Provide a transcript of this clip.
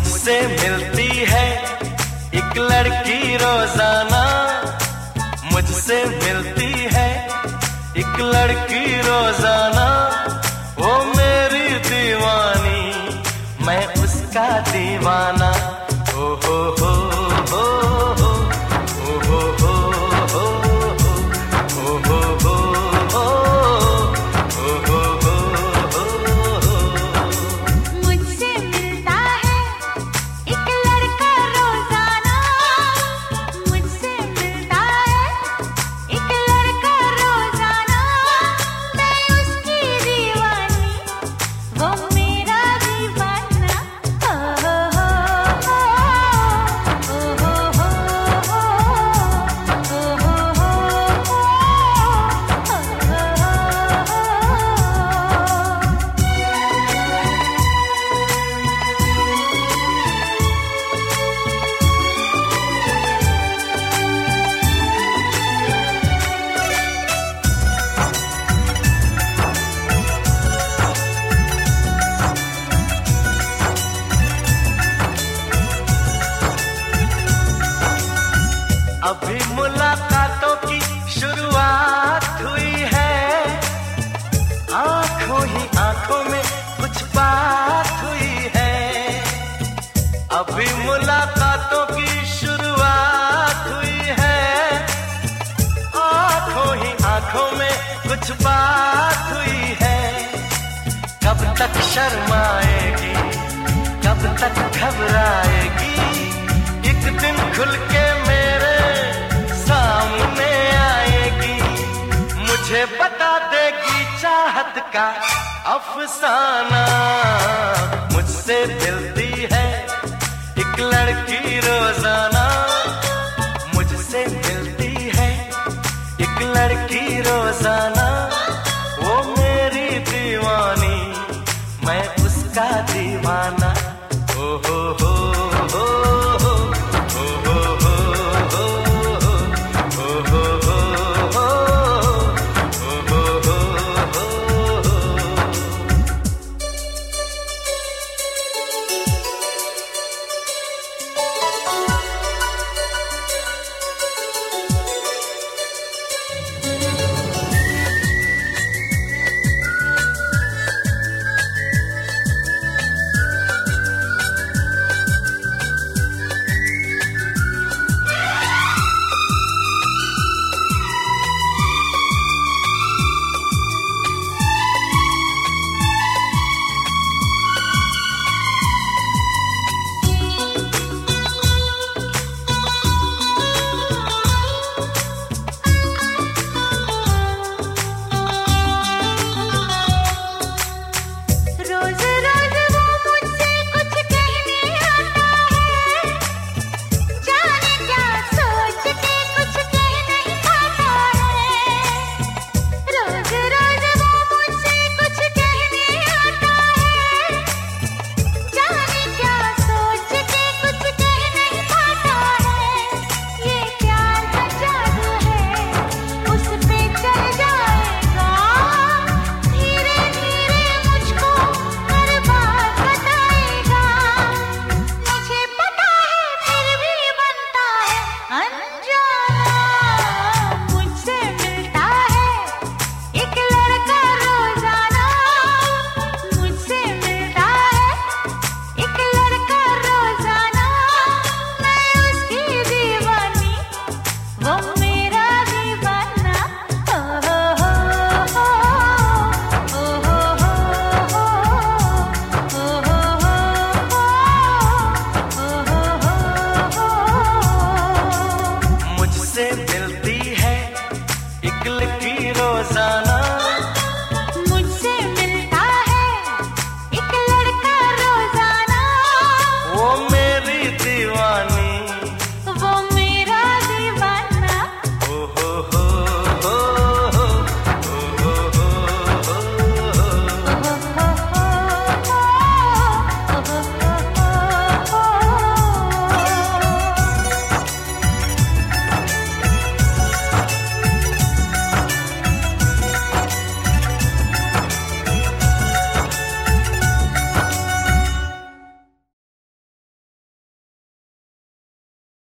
मिलती है एक लड़की रोज़ाना। मुझसे मिलती है एक लड़की रोज़ाना। अभी मुलाकातों की शुरुआत हुई है। आँखों ही आँखों में कुछ बात हुई है। अभी मुलाकातों की शुरुआत हुई है। आँखों ही आँखों में कुछ बात हुई है। कब तक शर्माएगी, कब तक घबराएगी, एक दिन खुल के रात का अफसाना मुझसे मिलती है एक लड़की रोज़ाना। मुझसे मिलती है एक लड़की रोज़ाना। वो मेरी दीवानी मैं उसका दीवाना। ओ हो हो, हो।